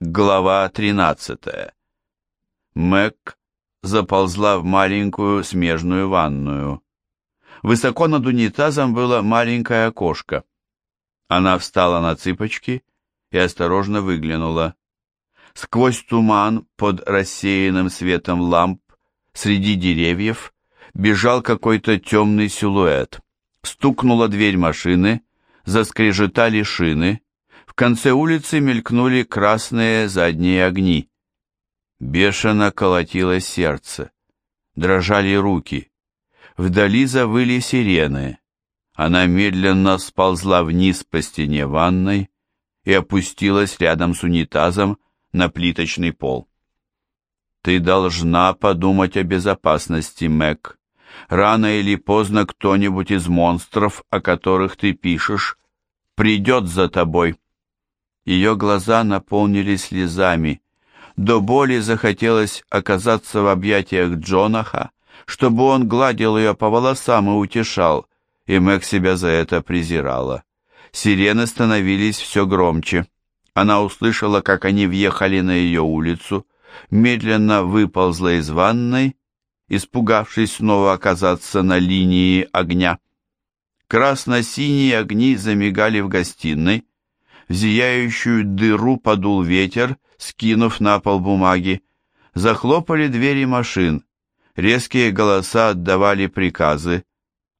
Глава 13. Мэг заползла в маленькую смежную ванную. Высоко над унитазом было маленькое окошко. Она встала на цыпочки и осторожно выглянула. Сквозь туман под рассеянным светом ламп среди деревьев бежал какой-то темный силуэт. Стукнула дверь машины, заскрежетали шины, конце улицы мелькнули красные задние огни. Бешено колотилось сердце. Дрожали руки. Вдали завыли сирены. Она медленно сползла вниз по стене ванной и опустилась рядом с унитазом на плиточный пол. «Ты должна подумать о безопасности, Мэг. Рано или поздно кто-нибудь из монстров, о которых ты пишешь, придет за тобой». Ее глаза наполнились слезами. До боли захотелось оказаться в объятиях Джонаха, чтобы он гладил ее по волосам и утешал, и Мэг себя за это презирала. Сирены становились все громче. Она услышала, как они въехали на ее улицу, медленно выползла из ванной, испугавшись снова оказаться на линии огня. Красно-синие огни замигали в гостиной, в зияющую дыру подул ветер, скинув на пол бумаги. Захлопали двери машин. Резкие голоса отдавали приказы.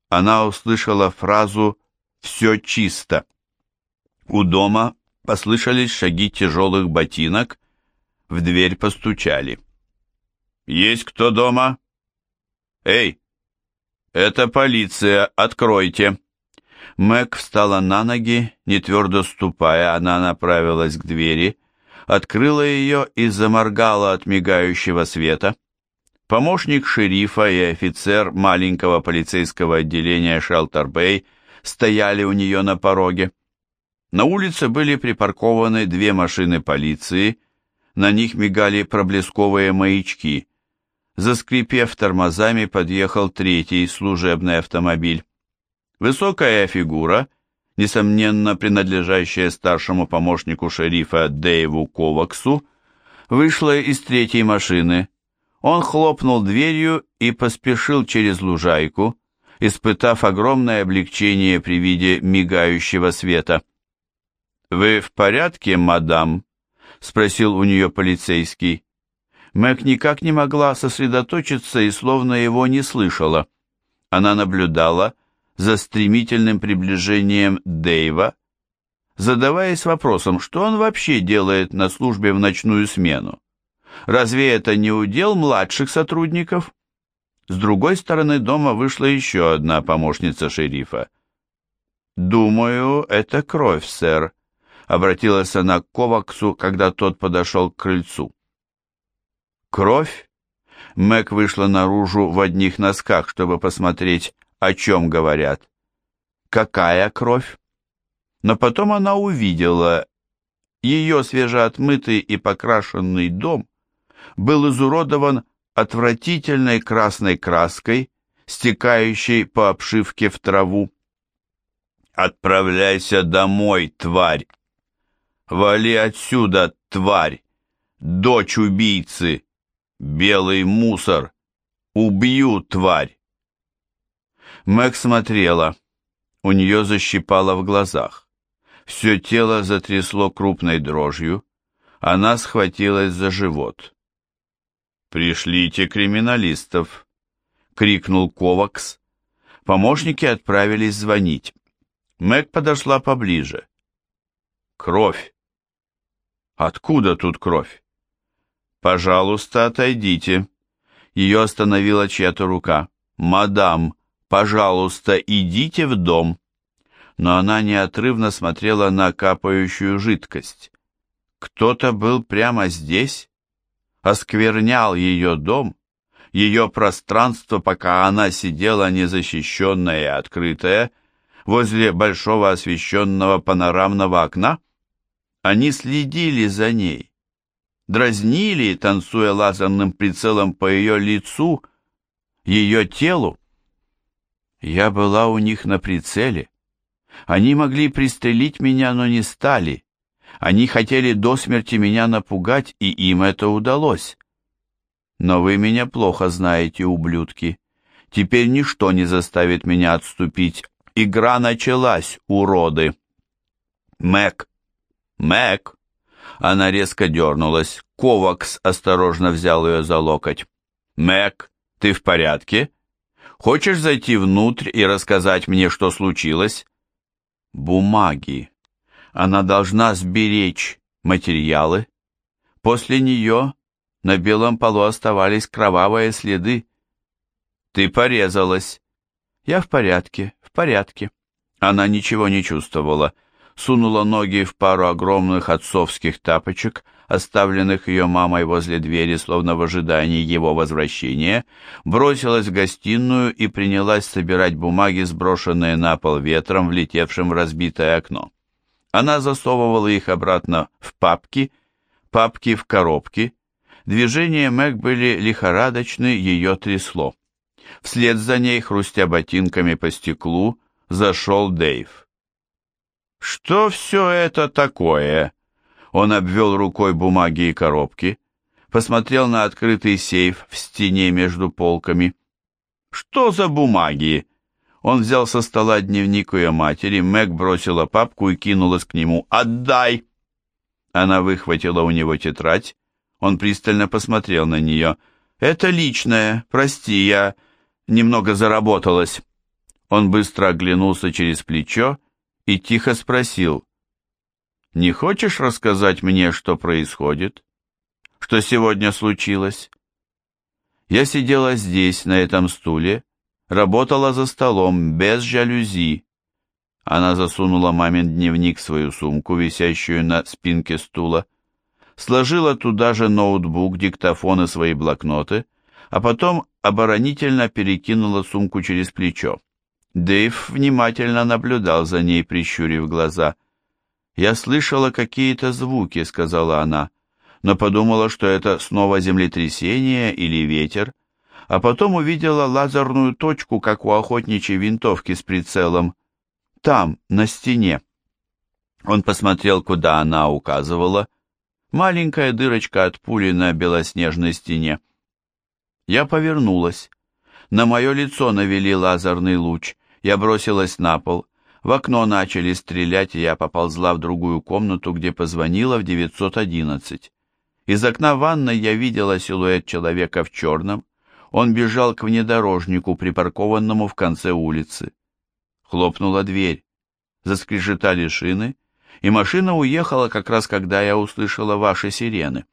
Она услышала фразу «все чисто». У дома послышались шаги тяжелых ботинок, в дверь постучали. «Есть кто дома?» «Эй, это полиция, откройте!» Мэг встала на ноги, не твердо ступая, она направилась к двери, открыла ее и заморгала от мигающего света. Помощник шерифа и офицер маленького полицейского отделения Шелтер-Бэй стояли у нее на пороге. На улице были припаркованы две машины полиции, на них мигали проблесковые маячки. Заскрипев тормозами, подъехал третий служебный автомобиль. Высокая фигура, несомненно принадлежащая старшему помощнику шерифа Дэйву Коваксу, вышла из третьей машины. Он хлопнул дверью и поспешил через лужайку, испытав огромное облегчение при виде мигающего света. «Вы в порядке, мадам?» — спросил у нее полицейский. Мэг никак не могла сосредоточиться и словно его не слышала. Она наблюдала, за стремительным приближением Дэйва, задаваясь вопросом, что он вообще делает на службе в ночную смену. Разве это не удел младших сотрудников? С другой стороны дома вышла еще одна помощница шерифа. «Думаю, это кровь, сэр», — обратилась она к Коваксу, когда тот подошел к крыльцу. «Кровь?» Мэг вышла наружу в одних носках, чтобы посмотреть, о чем говорят. Какая кровь? Но потом она увидела, ее свежеотмытый и покрашенный дом был изуродован отвратительной красной краской, стекающей по обшивке в траву. «Отправляйся домой, тварь! Вали отсюда, тварь! Дочь убийцы! Белый мусор! Убью, тварь!» Мэг смотрела. У нее защипало в глазах. Все тело затрясло крупной дрожью. Она схватилась за живот. «Пришлите криминалистов!» — крикнул Ковакс. Помощники отправились звонить. Мэг подошла поближе. «Кровь!» «Откуда тут кровь?» «Пожалуйста, отойдите!» Ее остановила чья-то рука. «Мадам, «Пожалуйста, идите в дом». Но она неотрывно смотрела на капающую жидкость. Кто-то был прямо здесь, осквернял ее дом, ее пространство, пока она сидела незащищенная и открытая, возле большого освещенного панорамного окна. Они следили за ней, дразнили, танцуя лазерным прицелом по ее лицу, ее телу. Я была у них на прицеле. Они могли пристрелить меня, но не стали. Они хотели до смерти меня напугать, и им это удалось. Но вы меня плохо знаете, ублюдки. Теперь ничто не заставит меня отступить. Игра началась, уроды. Мэг! Мэг! Она резко дернулась. Ковакс осторожно взял ее за локоть. «Мэг, ты в порядке? Хочешь зайти внутрь и рассказать мне, что случилось?» «Бумаги. Она должна сберечь материалы. После нее на белом полу оставались кровавые следы. Ты порезалась. Я в порядке, в порядке. Она ничего не чувствовала. Сунула ноги в пару огромных отцовских тапочек, оставленных ее мамой возле двери, словно в ожидании его возвращения, бросилась в гостиную и принялась собирать бумаги, сброшенные на пол ветром, влетевшим в разбитое окно. Она засовывала их обратно в папки, папки в коробки. Движения Мэг были лихорадочны, ее трясло. Вслед за ней, хрустя ботинками по стеклу, зашел Дэйв. «Что все это такое?» Он обвел рукой бумаги и коробки, посмотрел на открытый сейф в стене между полками. «Что за бумаги?» Он взял со стола дневник ее матери, Мэг бросила папку и кинулась к нему. «Отдай!» Она выхватила у него тетрадь. Он пристально посмотрел на нее. «Это личное. Прости, я немного заработалась». Он быстро оглянулся через плечо и тихо спросил. «Не хочешь рассказать мне, что происходит? Что сегодня случилось?» Я сидела здесь, на этом стуле, работала за столом, без жалюзи. Она засунула мамин дневник в свою сумку, висящую на спинке стула, сложила туда же ноутбук, диктофон и свои блокноты, а потом оборонительно перекинула сумку через плечо. Дэйв внимательно наблюдал за ней, прищурив глаза. «Я слышала какие-то звуки», — сказала она, но подумала, что это снова землетрясение или ветер, а потом увидела лазерную точку, как у охотничьей винтовки с прицелом. Там, на стене. Он посмотрел, куда она указывала. Маленькая дырочка от пули на белоснежной стене. Я повернулась. На мое лицо навели лазерный луч. Я бросилась на пол. В окно начали стрелять, и я поползла в другую комнату, где позвонила в 911. Из окна ванной я видела силуэт человека в черном, он бежал к внедорожнику, припаркованному в конце улицы. Хлопнула дверь. Заскрежетали шины, и машина уехала как раз когда я услышала ваши сирены.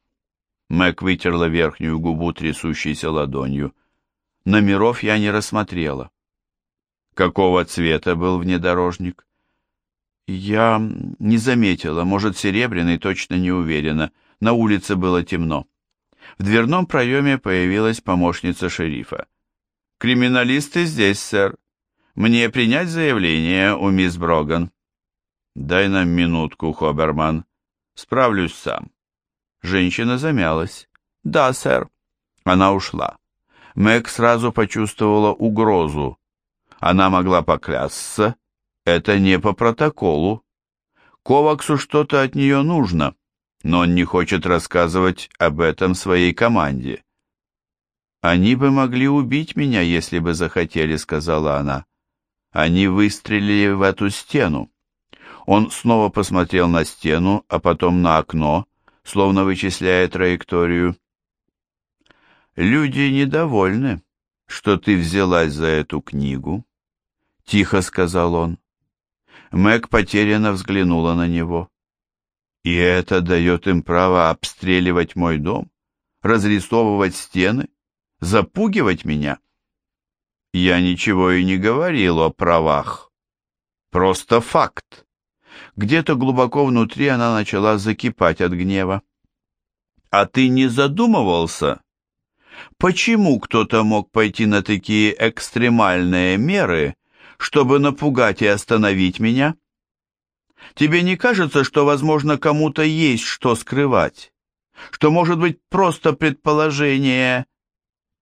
Мэг вытерла верхнюю губу трясущейся ладонью. Номеров я не рассмотрела. Какого цвета был внедорожник? Я не заметила, может, серебряный, точно не уверена. На улице было темно. В дверном проеме появилась помощница шерифа. «Криминалисты здесь, сэр. Мне принять заявление у мисс Броган?» «Дай нам минутку, Хоберман. Справлюсь сам». Женщина замялась. «Да, сэр». Она ушла. Мэг сразу почувствовала угрозу. Она могла поклясться. Это не по протоколу. Коваксу что-то от нее нужно но он не хочет рассказывать об этом своей команде. «Они бы могли убить меня, если бы захотели», — сказала она. «Они выстрелили в эту стену». Он снова посмотрел на стену, а потом на окно, словно вычисляя траекторию. «Люди недовольны, что ты взялась за эту книгу», — тихо сказал он. Мэг потерянно взглянула на него. И это дает им право обстреливать мой дом, разрисовывать стены, запугивать меня. Я ничего и не говорил о правах. Просто факт. Где-то глубоко внутри она начала закипать от гнева. А ты не задумывался, почему кто-то мог пойти на такие экстремальные меры, чтобы напугать и остановить меня? Тебе не кажется, что, возможно, кому-то есть что скрывать? Что, может быть, просто предположение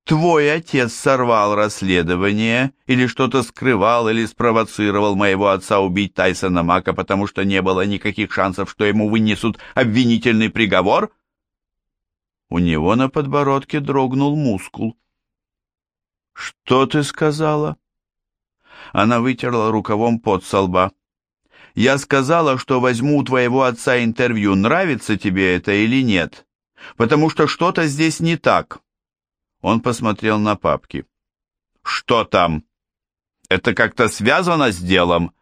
твой отец сорвал расследование или что-то скрывал или спровоцировал моего отца убить Тайсона Мака, потому что не было никаких шансов, что ему вынесут обвинительный приговор? У него на подбородке дрогнул мускул. «Что ты сказала?» Она вытерла рукавом пот со лба. «Я сказала, что возьму у твоего отца интервью, нравится тебе это или нет, потому что что-то здесь не так». Он посмотрел на папки. «Что там? Это как-то связано с делом?»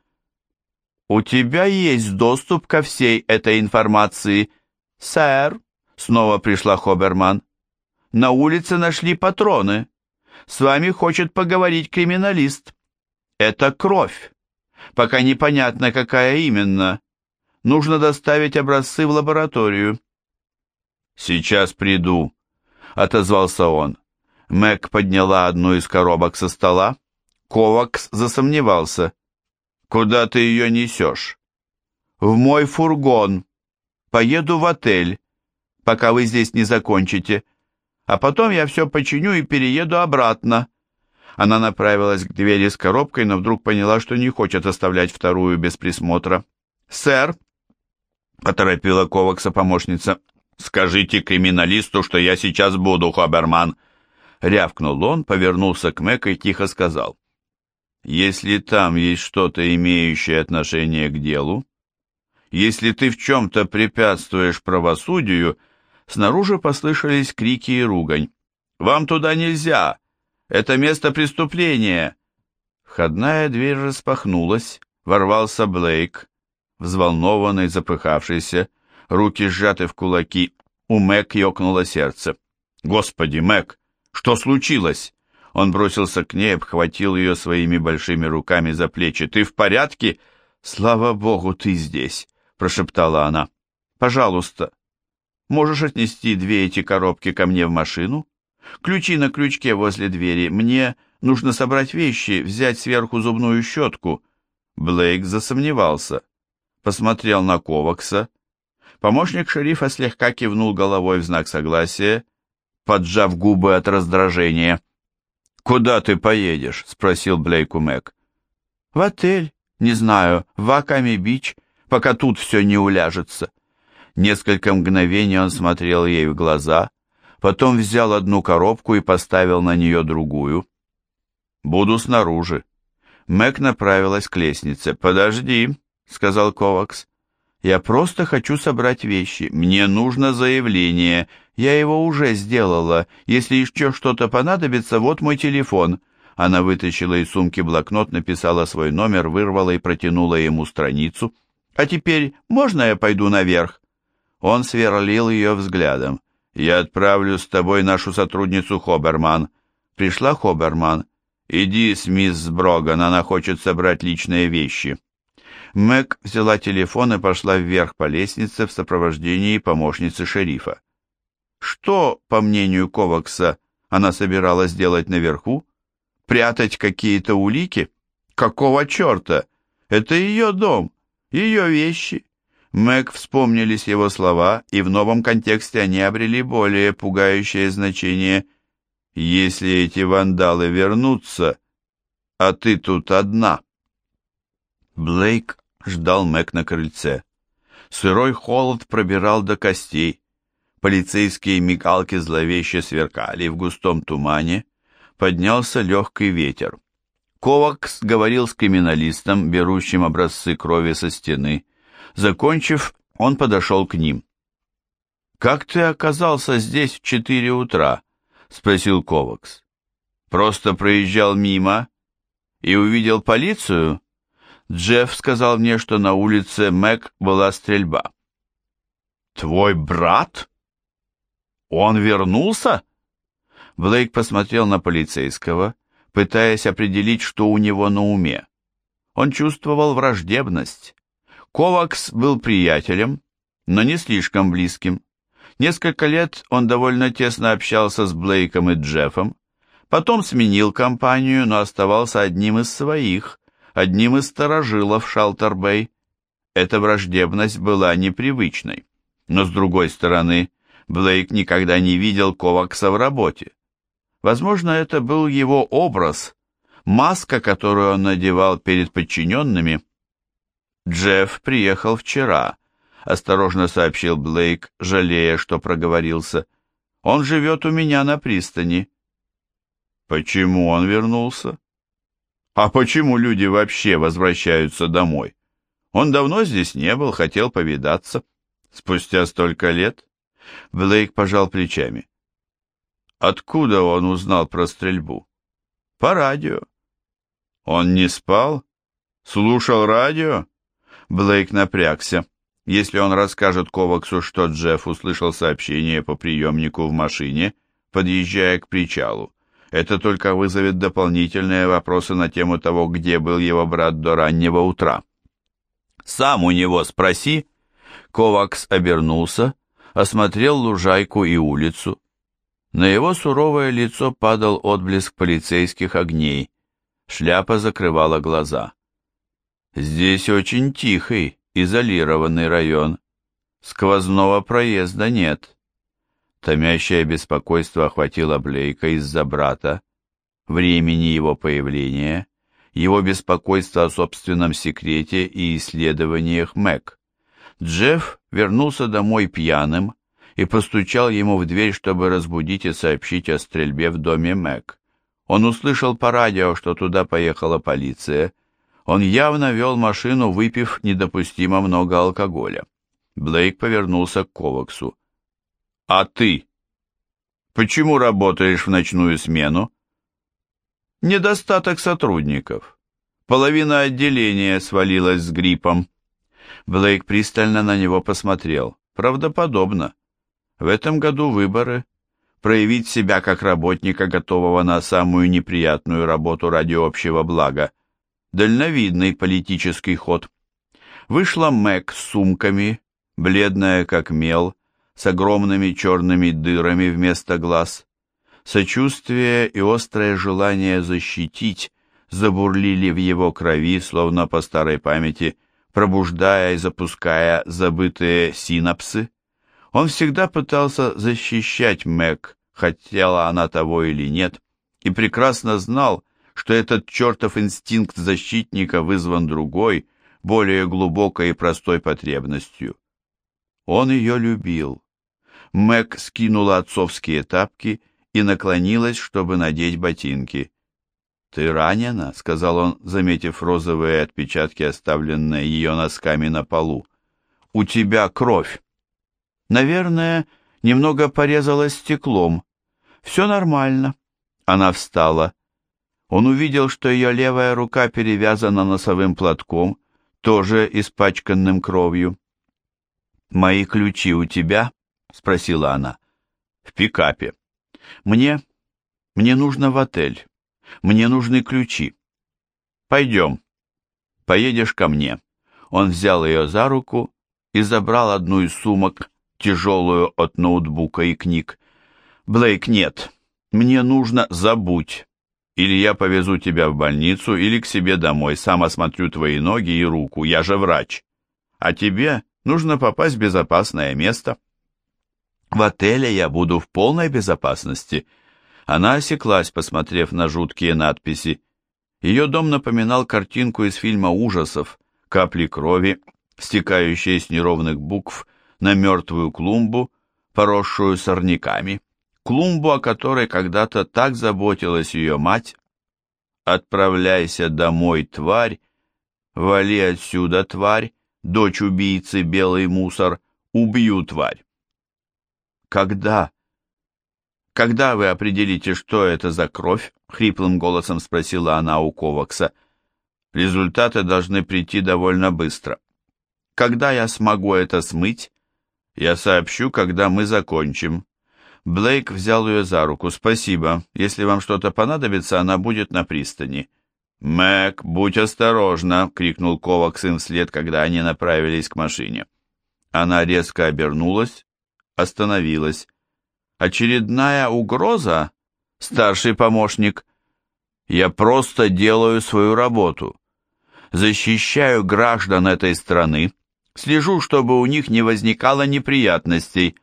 «У тебя есть доступ ко всей этой информации, сэр», — снова пришла Хоберман. «На улице нашли патроны. С вами хочет поговорить криминалист. Это кровь. Пока непонятно, какая именно. Нужно доставить образцы в лабораторию. Сейчас приду, отозвался он. Мэг подняла одну из коробок со стола. Ковакс засомневался. Куда ты ее несешь? В мой фургон. Поеду в отель, пока вы здесь не закончите. А потом я все починю и перееду обратно. Она направилась к двери с коробкой, но вдруг поняла, что не хочет оставлять вторую без присмотра. «Сэр!» — поторопила Ковакса помощница. «Скажите криминалисту, что я сейчас буду, Хоберман!» Рявкнул он, повернулся к Мэк и тихо сказал. «Если там есть что-то, имеющее отношение к делу, если ты в чем-то препятствуешь правосудию...» Снаружи послышались крики и ругань. «Вам туда нельзя! Это место преступления!» Входная дверь распахнулась, ворвался Блейк, взволнованный, запыхавшийся, руки сжаты в кулаки. У Мэг ёкнуло сердце. «Господи, Мэг, что случилось?» Он бросился к ней, обхватил ее своими большими руками за плечи. «Ты в порядке?» «Слава Богу, ты здесь!» — прошептала она. «Пожалуйста, можешь отнести две эти коробки ко мне в машину?» Ключи на крючке возле двери. Мне нужно собрать вещи, взять сверху зубную щетку. Блейк засомневался. Посмотрел на Ковакса. Помощник шерифа слегка кивнул головой в знак согласия, поджав губы от раздражения. «Куда ты поедешь?» — спросил Блейк у Мэг. «В отель, не знаю, в Аками-Бич, пока тут все не уляжется». Несколько мгновений он смотрел ей в глаза — потом взял одну коробку и поставил на нее другую. «Буду снаружи». Мэг направилась к лестнице. «Подожди», — сказал Ковакс. «Я просто хочу собрать вещи. Мне нужно заявление. Я его уже сделала. Если еще что-то понадобится, вот мой телефон». Она вытащила из сумки блокнот, написала свой номер, вырвала и протянула ему страницу. «А теперь можно я пойду наверх?» Он сверлил ее взглядом. «Я отправлю с тобой нашу сотрудницу Хоберман». «Пришла Хоберман?» «Иди с мисс Броган, она хочет собрать личные вещи». Мэг взяла телефон и пошла вверх по лестнице в сопровождении помощницы шерифа. Что, по мнению Ковакса, она собиралась делать наверху? Прятать какие-то улики? Какого черта? Это ее дом, ее вещи. Мэг вспомнились его слова, и в новом контексте они обрели более пугающее значение. «Если эти вандалы вернутся, а ты тут одна». Блейк ждал Мэг на крыльце. Сырой холод пробирал до костей. Полицейские мигалки зловеще сверкали в густом тумане. Поднялся легкий ветер. Ковакс говорил с криминалистом, берущим образцы крови со стены. Закончив, он подошел к ним. «Как ты оказался здесь в четыре утра?» — спросил Ковакс. «Просто проезжал мимо и увидел полицию?» Джефф сказал мне, что на улице Мэг была стрельба. «Твой брат? Он вернулся?» Блейк посмотрел на полицейского, пытаясь определить, что у него на уме. Он чувствовал враждебность, Ковакс был приятелем, но не слишком близким. Несколько лет он довольно тесно общался с Блейком и Джеффом, потом сменил компанию, но оставался одним из своих, одним из сторожилов Шалтербей. Эта враждебность была непривычной. Но с другой стороны, Блейк никогда не видел Ковакса в работе. Возможно, это был его образ, маска, которую он надевал перед подчиненными. «Джефф приехал вчера», — осторожно сообщил Блейк, жалея, что проговорился. «Он живет у меня на пристани». «Почему он вернулся?» «А почему люди вообще возвращаются домой? Он давно здесь не был, хотел повидаться. Спустя столько лет?» Блейк пожал плечами. Откуда он узнал про стрельбу? По радио. Он не спал? Слушал радио? Блейк напрягся. Если он расскажет Коваксу, что Джефф услышал сообщение по приемнику в машине, подъезжая к причалу, это только вызовет дополнительные вопросы на тему того, где был его брат до раннего утра. «Сам у него спроси». Ковакс обернулся, осмотрел лужайку и улицу. На его суровое лицо падал отблеск полицейских огней. Шляпа закрывала глаза. Здесь очень тихий, изолированный район. Сквозного проезда нет. Томящее беспокойство охватило Блейка из-за брата, времени его появления, его беспокойство о собственном секрете и исследованиях Мэг. Джефф вернулся домой пьяным, и постучал ему в дверь, чтобы разбудить и сообщить о стрельбе в доме Мэг. Он услышал по радио, что туда поехала полиция. Он явно вел машину, выпив недопустимо много алкоголя. Блейк повернулся к Коваксу. «А ты? Почему работаешь в ночную смену?» «Недостаток сотрудников. Половина отделения свалилась с гриппом». Блейк пристально на него посмотрел. «Правдоподобно. В этом году выборы. Проявить себя как работника, готового на самую неприятную работу ради общего блага. Дальновидный политический ход. Вышла Мэг с сумками, бледная как мел, с огромными черными дырами вместо глаз. Сочувствие и острое желание защитить забурлили в его крови, словно по старой памяти, пробуждая и запуская забытые синапсы. Он всегда пытался защищать Мэг, хотела она того или нет, и прекрасно знал, что этот чертов инстинкт защитника вызван другой, более глубокой и простой потребностью. Он ее любил. Мэг скинула отцовские тапки и наклонилась, чтобы надеть ботинки. «Ты ранена?» — сказал он, заметив розовые отпечатки, оставленные ее носками на полу. «У тебя кровь». Наверное, немного порезалась стеклом. Все нормально. Она встала. Он увидел, что ее левая рука перевязана носовым платком, тоже испачканным кровью. «Мои ключи у тебя?» — спросила она. «В пикапе. Мне... мне нужно в отель. Мне нужны ключи. Пойдем. Поедешь ко мне». Он взял ее за руку и забрал одну из сумок, тяжелую от ноутбука и книг. «Блейк, нет. Мне нужно... Забудь. Или я повезу тебя в больницу, или к себе домой, сам осмотрю твои ноги и руку, я же врач. А тебе нужно попасть в безопасное место». «В отеле я буду в полной безопасности». Она осеклась, посмотрев на жуткие надписи. Ее дом напоминал картинку из фильма ужасов, капли крови, стекающие с неровных букв на мертвую клумбу, поросшую сорняками, клумбу, о которой когда-то так заботилась ее мать. «Отправляйся домой, тварь! Вали отсюда, тварь! Дочь убийцы, белый мусор! Убью, тварь!» «Когда?» «Когда вы определите, что это за кровь?» — хриплым голосом спросила она у Ковакса. «Результаты должны прийти довольно быстро. Когда я смогу это смыть?» Я сообщу, когда мы закончим. Блейк взял ее за руку. Спасибо. Если вам что-то понадобится, она будет на пристани. Мэг, будь осторожна, крикнул Ковакс им вслед, когда они направились к машине. Она резко обернулась, остановилась. Очередная угроза? Старший помощник. Я просто делаю свою работу. Защищаю граждан этой страны Слежу, чтобы у них не возникало неприятностей.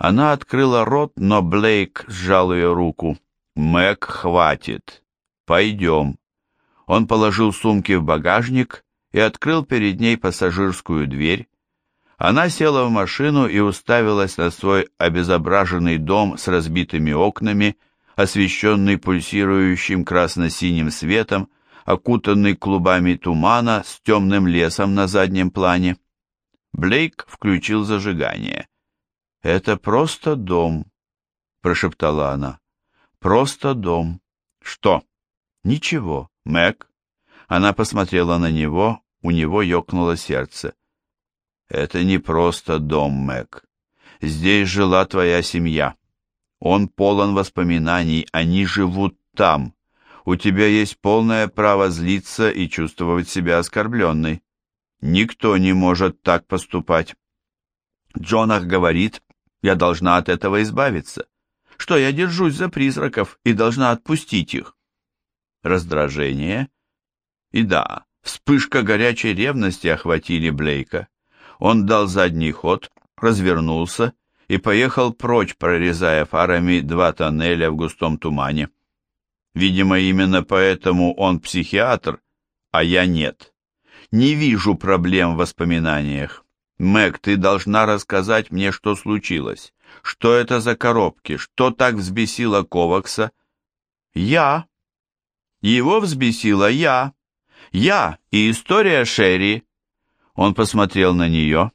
Она открыла рот, но Блейк сжал ее руку. Мэг, хватит. Пойдем. Он положил сумки в багажник и открыл перед ней пассажирскую дверь. Она села в машину и уставилась на свой обезображенный дом с разбитыми окнами, освещенный пульсирующим красно-синим светом, окутанный клубами тумана с темным лесом на заднем плане. Блейк включил зажигание. «Это просто дом», — прошептала она. «Просто дом». «Что?» «Ничего, Мэг». Она посмотрела на него, у него ёкнуло сердце. «Это не просто дом, Мэг. Здесь жила твоя семья. Он полон воспоминаний, они живут там. У тебя есть полное право злиться и чувствовать себя оскорбленной. Никто не может так поступать. Джонах говорит, я должна от этого избавиться, что я держусь за призраков и должна отпустить их. Раздражение и да, вспышка горячей ревности охватили Блейка. Он дал задний ход, развернулся и поехал прочь, прорезая фарами два тоннеля в густом тумане. Видимо, именно поэтому он психиатр, а я нет. Не вижу проблем в воспоминаниях. Мэг, ты должна рассказать мне, что случилось. Что это за коробки? Что так взбесило Ковакса? Я. Его взбесила я. Я и история Шерри. Он посмотрел на нее.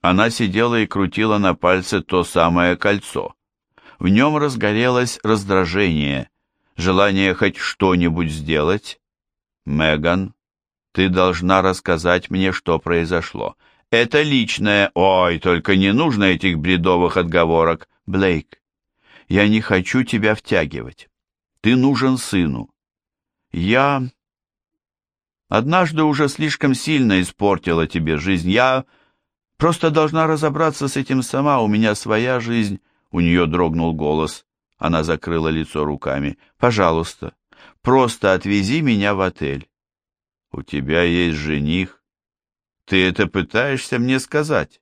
Она сидела и крутила на пальце то самое кольцо. В нем разгорелось раздражение, желание хоть что-нибудь сделать. Меган, ты должна рассказать мне, что произошло. Это личное. Ой, только не нужно этих бредовых отговорок. Блейк, я не хочу тебя втягивать. Ты нужен сыну. Я однажды уже слишком сильно испортила тебе жизнь. Я просто должна разобраться с этим сама. У меня своя жизнь. У нее дрогнул голос. Она закрыла лицо руками. Пожалуйста, просто отвези меня в отель. У тебя есть жених. Ты это пытаешься мне сказать?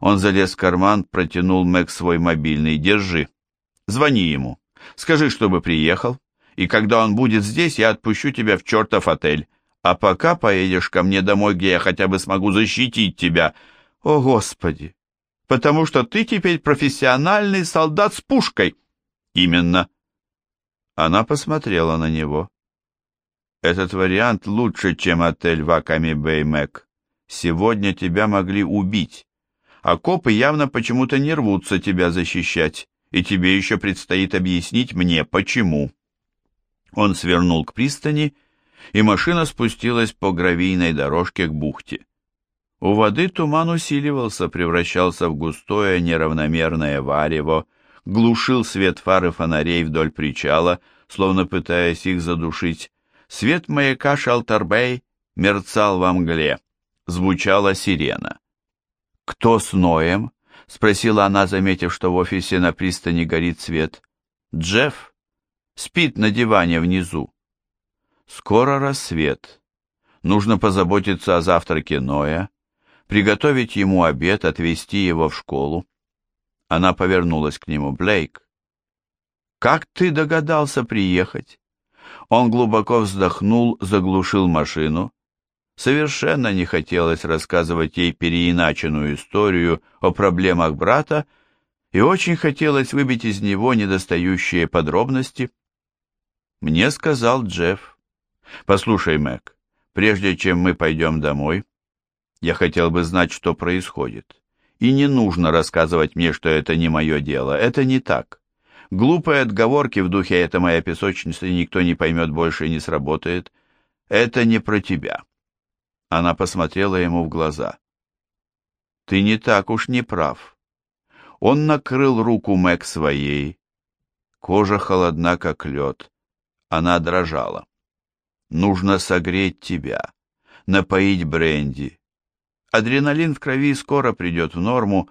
Он залез в карман, протянул Мэг свой мобильный. Держи. Звони ему. Скажи, чтобы приехал. И когда он будет здесь, я отпущу тебя в чертов отель. А пока поедешь ко мне домой, где я хотя бы смогу защитить тебя. О, Господи! Потому что ты теперь профессиональный солдат с пушкой. Именно. Она посмотрела на него. Этот вариант лучше, чем отель в Аками Бэй Мэг. Сегодня тебя могли убить, а копы явно почему-то не рвутся тебя защищать, и тебе еще предстоит объяснить мне, почему. Он свернул к пристани, и машина спустилась по гравийной дорожке к бухте. У воды туман усиливался, превращался в густое неравномерное варево, глушил свет фары фонарей вдоль причала, словно пытаясь их задушить, Свет маяка Шалтарбей мерцал во мгле. Звучала сирена. «Кто с Ноем?» — спросила она, заметив, что в офисе на пристани горит свет. «Джефф спит на диване внизу. Скоро рассвет. Нужно позаботиться о завтраке Ноя, приготовить ему обед, отвезти его в школу. Она повернулась к нему. «Блейк, как ты догадался приехать?» Он глубоко вздохнул, заглушил машину. Совершенно не хотелось рассказывать ей переиначенную историю о проблемах брата, и очень хотелось выбить из него недостающие подробности. Мне сказал Джефф. «Послушай, Мэг, прежде чем мы пойдем домой, я хотел бы знать, что происходит. И не нужно рассказывать мне, что это не мое дело. Это не так. Глупые отговорки в духе «это моя песочница, никто не поймет больше и не сработает». Это не про тебя. Она посмотрела ему в глаза. Ты не так уж не прав. Он накрыл руку Мэг своей. Кожа холодна, как лед. Она дрожала. Нужно согреть тебя, напоить бренди. Адреналин в крови скоро придет в норму,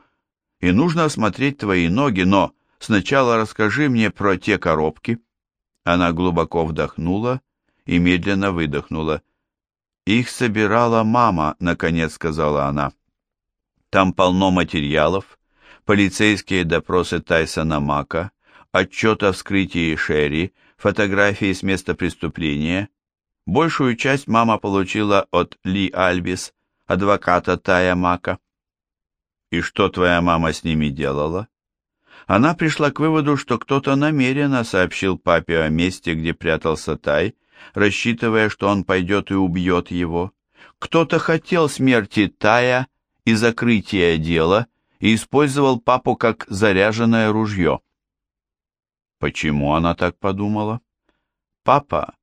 и нужно осмотреть твои ноги, но Сначала расскажи мне про те коробки». Она глубоко вдохнула и медленно выдохнула. «Их собирала мама», — наконец сказала она. «Там полно материалов, полицейские допросы Тайсона Мака, отчет о вскрытии Шерри, фотографии с места преступления. Большую часть мама получила от Ли Альбис, адвоката Тая Мака. И что твоя мама с ними делала? Она пришла к выводу, что кто-то намеренно сообщил папе о месте, где прятался Тай, рассчитывая, что он пойдет и убьет его. Кто-то хотел смерти Тая и закрытия дела и использовал папу как заряженное ружье. Почему она так подумала? Папа.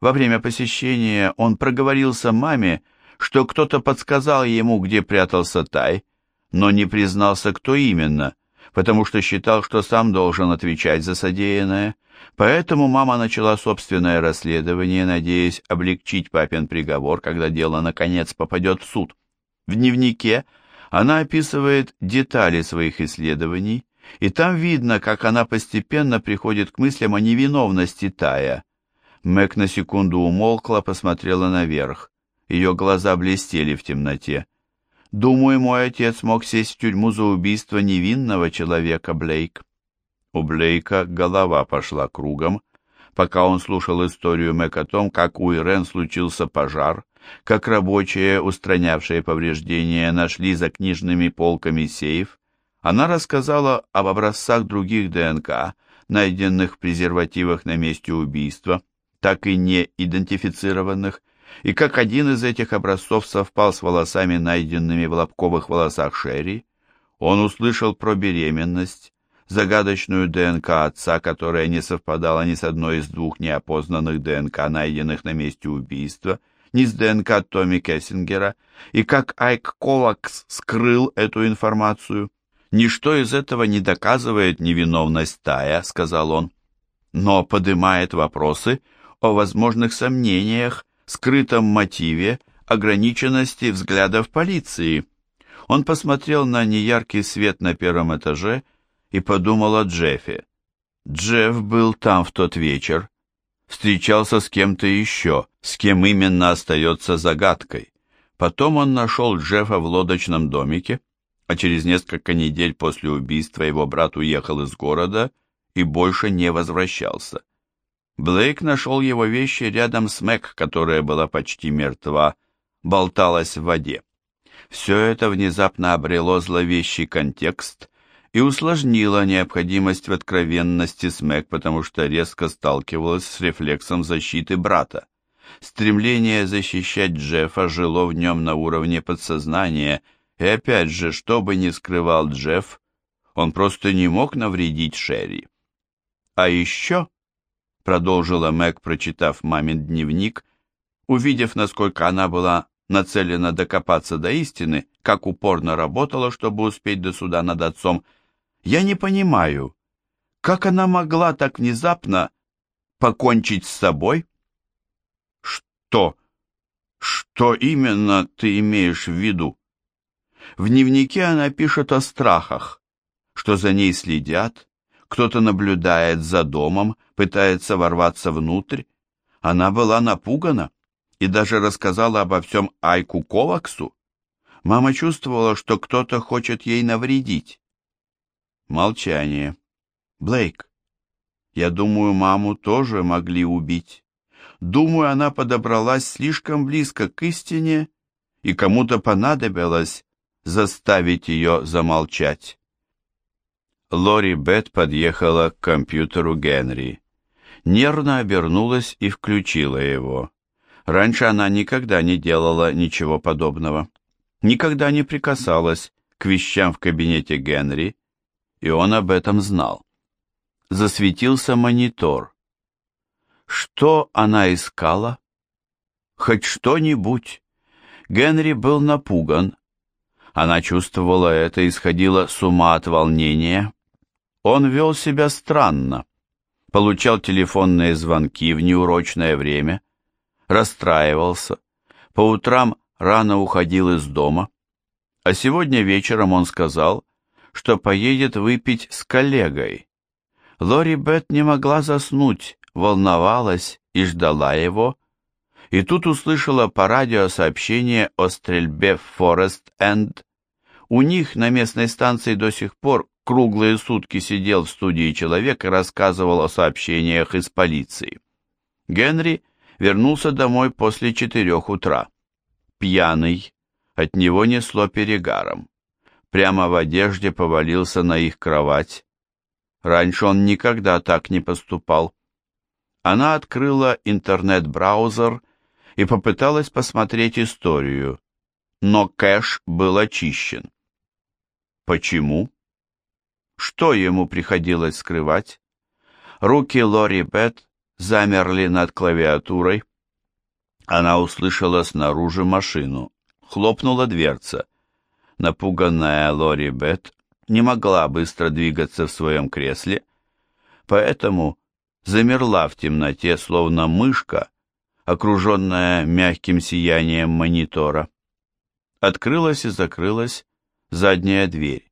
Во время посещения он проговорился маме, что кто-то подсказал ему, где прятался Тай, но не признался, кто именно, потому что считал, что сам должен отвечать за содеянное. Поэтому мама начала собственное расследование, надеясь облегчить папин приговор, когда дело наконец попадет в суд. В дневнике она описывает детали своих исследований, и там видно, как она постепенно приходит к мыслям о невиновности Тая. Мэг на секунду умолкла, посмотрела наверх. Ее глаза блестели в темноте. Думаю, мой отец мог сесть в тюрьму за убийство невинного человека, Блейк. У Блейка голова пошла кругом, пока он слушал историю Мэг о том, как у Ирен случился пожар, как рабочие, устранявшие повреждения, нашли за книжными полками сейф. Она рассказала об образцах других ДНК, найденных в презервативах на месте убийства, так и не идентифицированных, и как один из этих образцов совпал с волосами, найденными в лобковых волосах Шерри, он услышал про беременность, загадочную ДНК отца, которая не совпадала ни с одной из двух неопознанных ДНК, найденных на месте убийства, ни с ДНК Томми Кессингера, и как Айк Ковакс скрыл эту информацию. «Ничто из этого не доказывает невиновность Тая», — сказал он, «но поднимает вопросы о возможных сомнениях скрытом мотиве ограниченности взглядов полиции. Он посмотрел на неяркий свет на первом этаже и подумал о Джеффе. Джефф был там в тот вечер, встречался с кем-то еще, с кем именно остается загадкой. Потом он нашел Джеффа в лодочном домике, а через несколько недель после убийства его брат уехал из города и больше не возвращался. Блейк нашел его вещи рядом с Мэг, которая была почти мертва, болталась в воде. Все это внезапно обрело зловещий контекст и усложнило необходимость в откровенности с Мэг, потому что резко сталкивалась с рефлексом защиты брата. Стремление защищать Джеффа жило в нем на уровне подсознания, и опять же, что бы ни скрывал Джефф, он просто не мог навредить Шерри. А еще продолжила Мэг, прочитав мамин дневник, увидев, насколько она была нацелена докопаться до истины, как упорно работала, чтобы успеть до суда над отцом, я не понимаю, как она могла так внезапно покончить с собой? Что? Что именно ты имеешь в виду? В дневнике она пишет о страхах, что за ней следят, кто-то наблюдает за домом, пытается ворваться внутрь. Она была напугана и даже рассказала обо всем Айку Коваксу. Мама чувствовала, что кто-то хочет ей навредить. Молчание. Блейк, я думаю, маму тоже могли убить. Думаю, она подобралась слишком близко к истине, и кому-то понадобилось заставить ее замолчать. Лори Бет подъехала к компьютеру Генри. Нервно обернулась и включила его. Раньше она никогда не делала ничего подобного. Никогда не прикасалась к вещам в кабинете Генри, и он об этом знал. Засветился монитор. Что она искала? Хоть что-нибудь. Генри был напуган. Она чувствовала это, исходила с ума от волнения, он вел себя странно, получал телефонные звонки в неурочное время, расстраивался, по утрам рано уходил из дома, а сегодня вечером он сказал, что поедет выпить с коллегой. Лори Бет не могла заснуть, волновалась и ждала его, и тут услышала по радио сообщение о стрельбе в Форест-Энд. У них на местной станции до сих пор круглые сутки сидел в студии человек и рассказывал о сообщениях из полиции. Генри вернулся домой после четырех утра. Пьяный, от него несло перегаром. Прямо в одежде повалился на их кровать. Раньше он никогда так не поступал. Она открыла интернет-браузер и попыталась посмотреть историю, но кэш был очищен. Почему? Что ему приходилось скрывать? Руки Лори Бет замерли над клавиатурой. Она услышала снаружи машину. Хлопнула дверца. Напуганная Лори Бет не могла быстро двигаться в своем кресле, поэтому замерла в темноте, словно мышка, окруженная мягким сиянием монитора. Открылась и закрылась задняя дверь.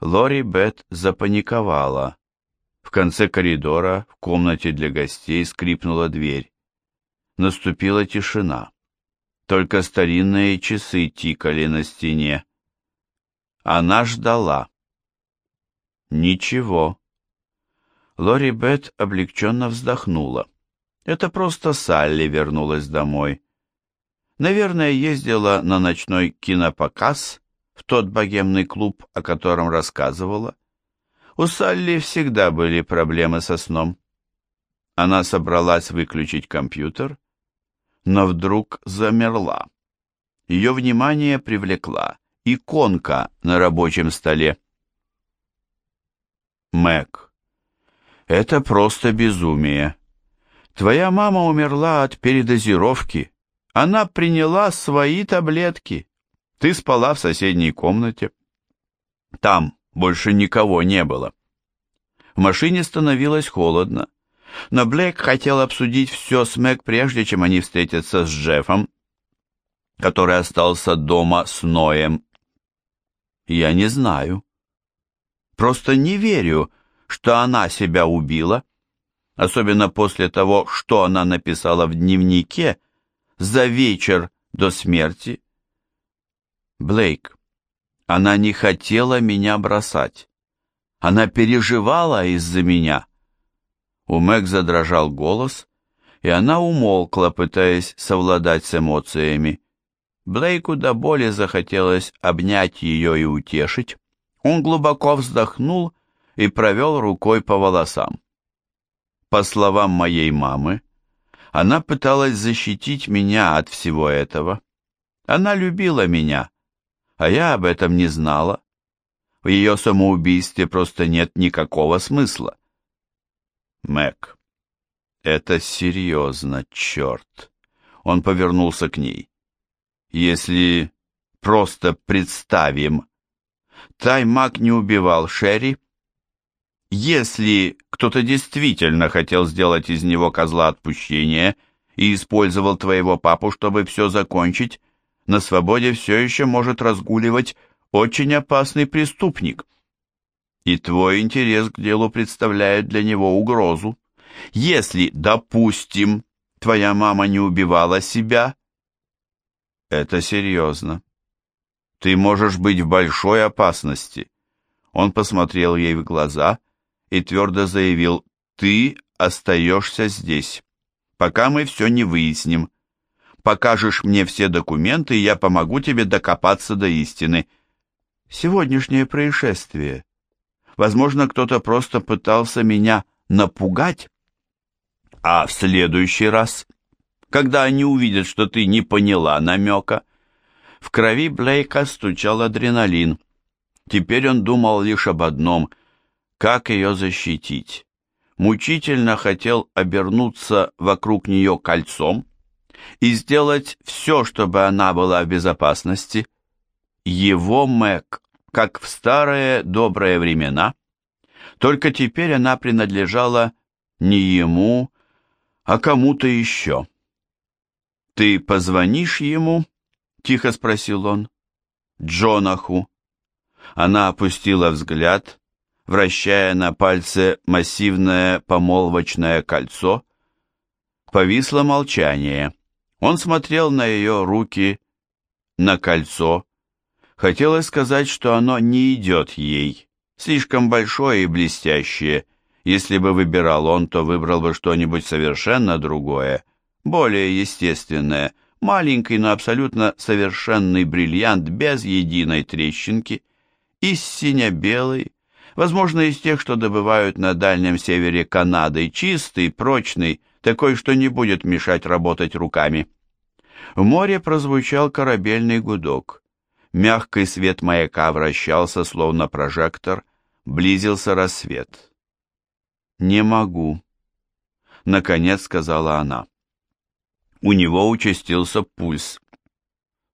Лори Бет запаниковала. В конце коридора, в комнате для гостей, скрипнула дверь. Наступила тишина. Только старинные часы тикали на стене. Она ждала. Ничего. Лори Бет облегченно вздохнула. Это просто Салли вернулась домой. Наверное, ездила на ночной кинопоказ в тот богемный клуб, о котором рассказывала. У Салли всегда были проблемы со сном. Она собралась выключить компьютер, но вдруг замерла. Ее внимание привлекла иконка на рабочем столе. Мэг, это просто безумие. Твоя мама умерла от передозировки. Она приняла свои таблетки. Ты спала в соседней комнате. Там больше никого не было. В машине становилось холодно, но Блейк хотел обсудить все с Мэг, прежде чем они встретятся с Джеффом, который остался дома с Ноем. Я не знаю. Просто не верю, что она себя убила, особенно после того, что она написала в дневнике за вечер до смерти. Блейк, она не хотела меня бросать. Она переживала из-за меня. У Мэг задрожал голос, и она умолкла, пытаясь совладать с эмоциями. Блейку до боли захотелось обнять ее и утешить. Он глубоко вздохнул и провел рукой по волосам. По словам моей мамы, она пыталась защитить меня от всего этого. Она любила меня, а я об этом не знала. В ее самоубийстве просто нет никакого смысла. Мэг, это серьезно, черт. Он повернулся к ней. Если просто представим, Таймак не убивал Шерри, если кто-то действительно хотел сделать из него козла отпущения и использовал твоего папу, чтобы все закончить, на свободе все еще может разгуливать очень опасный преступник. И твой интерес к делу представляет для него угрозу. Если, допустим, твоя мама не убивала себя, это серьезно. Ты можешь быть в большой опасности. Он посмотрел ей в глаза и твердо заявил, ты остаешься здесь, пока мы все не выясним. Покажешь мне все документы, и я помогу тебе докопаться до истины. Сегодняшнее происшествие. Возможно, кто-то просто пытался меня напугать. А в следующий раз, когда они увидят, что ты не поняла намека, в крови Блейка стучал адреналин. Теперь он думал лишь об одном — как ее защитить. Мучительно хотел обернуться вокруг нее кольцом и сделать все, чтобы она была в безопасности. Его Мэг, как в старые добрые времена, только теперь она принадлежала не ему, а кому-то еще. «Ты позвонишь ему?» — тихо спросил он. «Джонаху». Она опустила взгляд вращая на пальце массивное помолвочное кольцо. Повисло молчание. Он смотрел на ее руки, на кольцо. Хотелось сказать, что оно не идет ей, Слишком большое и блестящее. Если бы выбирал он, то выбрал бы что-нибудь совершенно другое, более естественное, маленький, но абсолютно совершенный бриллиант без единой трещинки, и сине-белый, возможно, из тех, что добывают на дальнем севере Канады, чистый, прочный, такой, что не будет мешать работать руками. В море прозвучал корабельный гудок. Мягкий свет маяка вращался, словно прожектор, близился рассвет. «Не могу», — наконец сказала она. У него участился пульс.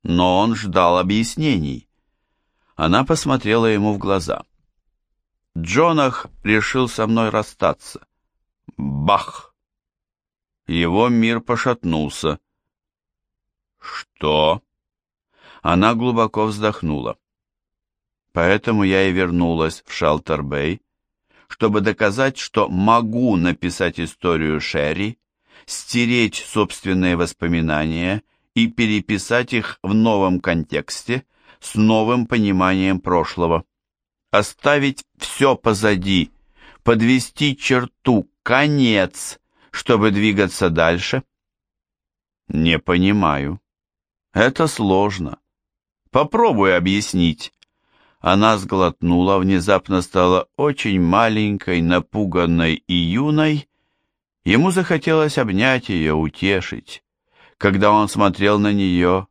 Но он ждал объяснений. Она посмотрела ему в глаза. Джонах решил со мной расстаться. Бах! Его мир пошатнулся. Что? Она глубоко вздохнула. Поэтому я и вернулась в Шалтер-Бэй, чтобы доказать, что могу написать историю Шерри, стереть собственные воспоминания и переписать их в новом контексте с новым пониманием прошлого оставить все позади, подвести черту, конец, чтобы двигаться дальше? Не понимаю. Это сложно. Попробуй объяснить. Она сглотнула, внезапно стала очень маленькой, напуганной и юной. Ему захотелось обнять ее, утешить. Когда он смотрел на нее,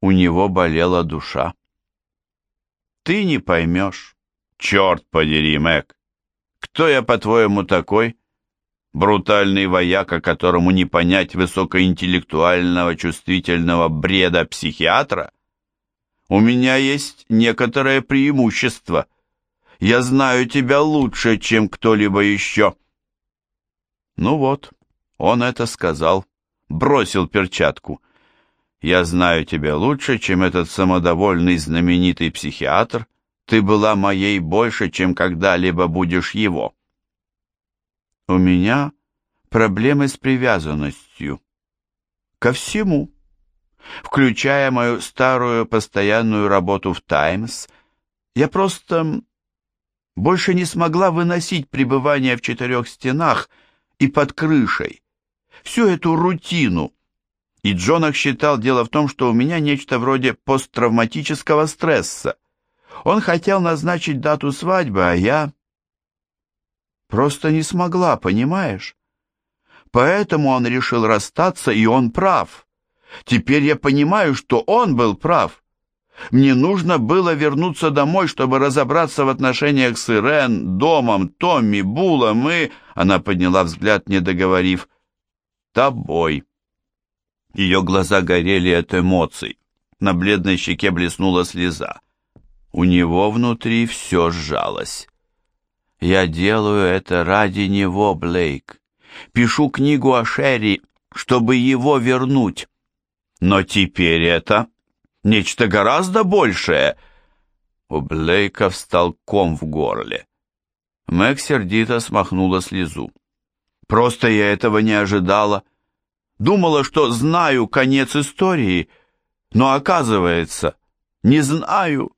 у него болела душа. Ты не поймешь. «Черт подери, Мэг! Кто я, по-твоему, такой?» Брутальный вояка, которому не понять высокоинтеллектуального чувствительного бреда психиатра? У меня есть некоторое преимущество. Я знаю тебя лучше, чем кто-либо еще. Ну вот, он это сказал, бросил перчатку. Я знаю тебя лучше, чем этот самодовольный знаменитый психиатр, ты была моей больше, чем когда-либо будешь его. У меня проблемы с привязанностью. Ко всему. Включая мою старую постоянную работу в «Таймс», я просто больше не смогла выносить пребывание в четырех стенах и под крышей, всю эту рутину. И Джонах считал дело в том, что у меня нечто вроде посттравматического стресса. Он хотел назначить дату свадьбы, а я... Просто не смогла, понимаешь? Поэтому он решил расстаться, и он прав. Теперь я понимаю, что он был прав. Мне нужно было вернуться домой, чтобы разобраться в отношениях с Ирен, домом, Томми, Булом и... Она подняла взгляд, не договорив. «Тобой». Ее глаза горели от эмоций. На бледной щеке блеснула слеза. У него внутри все сжалось. Я делаю это ради него, Блейк. Пишу книгу о Шерри, чтобы его вернуть. Но теперь это нечто гораздо большее. У Блейка встал ком в горле. Мэг сердито смахнула слезу. Просто я этого не ожидала. Думала, что знаю конец истории, но оказывается, не знаю.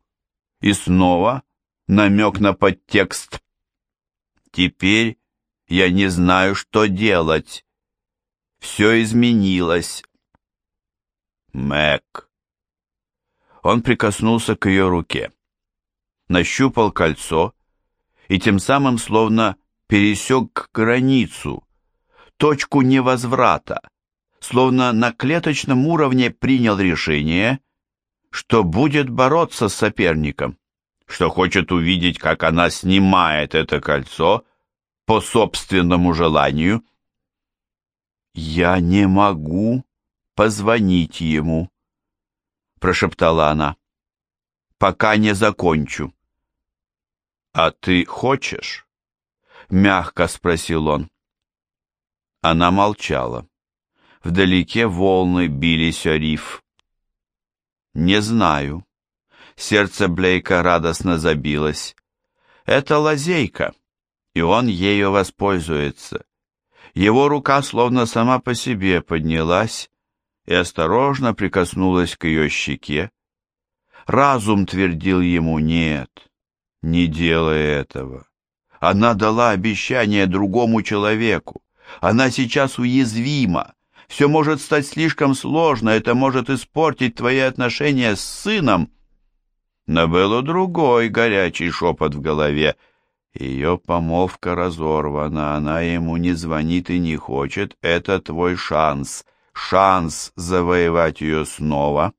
И снова намек на подтекст. Теперь я не знаю, что делать. Все изменилось. Мэг. Он прикоснулся к ее руке, нащупал кольцо и тем самым словно пересек границу, точку невозврата, словно на клеточном уровне принял решение — что будет бороться с соперником, что хочет увидеть, как она снимает это кольцо по собственному желанию. «Я не могу позвонить ему», — прошептала она, — «пока не закончу». «А ты хочешь?» — мягко спросил он. Она молчала. Вдалеке волны бились о риф. «Не знаю». Сердце Блейка радостно забилось. «Это лазейка, и он ею воспользуется». Его рука словно сама по себе поднялась и осторожно прикоснулась к ее щеке. Разум твердил ему «нет, Не делай этого. Она дала обещание другому человеку. Она сейчас уязвима. Все может стать слишком сложно, это может испортить твои отношения с сыном. Но был другой горячий шепот в голове. Ее помолвка разорвана, она ему не звонит и не хочет. Это твой шанс, шанс завоевать ее снова.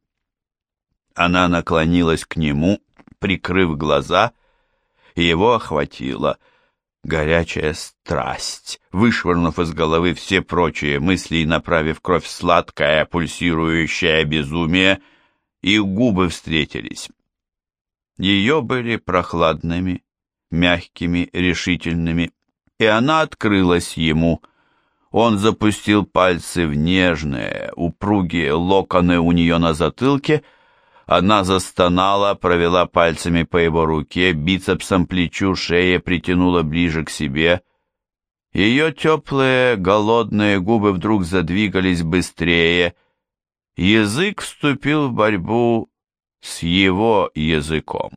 Она наклонилась к нему, прикрыв глаза, и его охватила горячая страсть, вышвырнув из головы все прочие мысли и направив кровь сладкое, пульсирующее безумие, их губы встретились. Ее были прохладными, мягкими, решительными, и она открылась ему. Он запустил пальцы в нежные, упругие локоны у нее на затылке. Она застонала, провела пальцами по его руке, бицепсом, плечу, шее притянула ближе к себе. Ее теплые, голодные губы вдруг задвигались быстрее. Язык вступил в борьбу с его языком.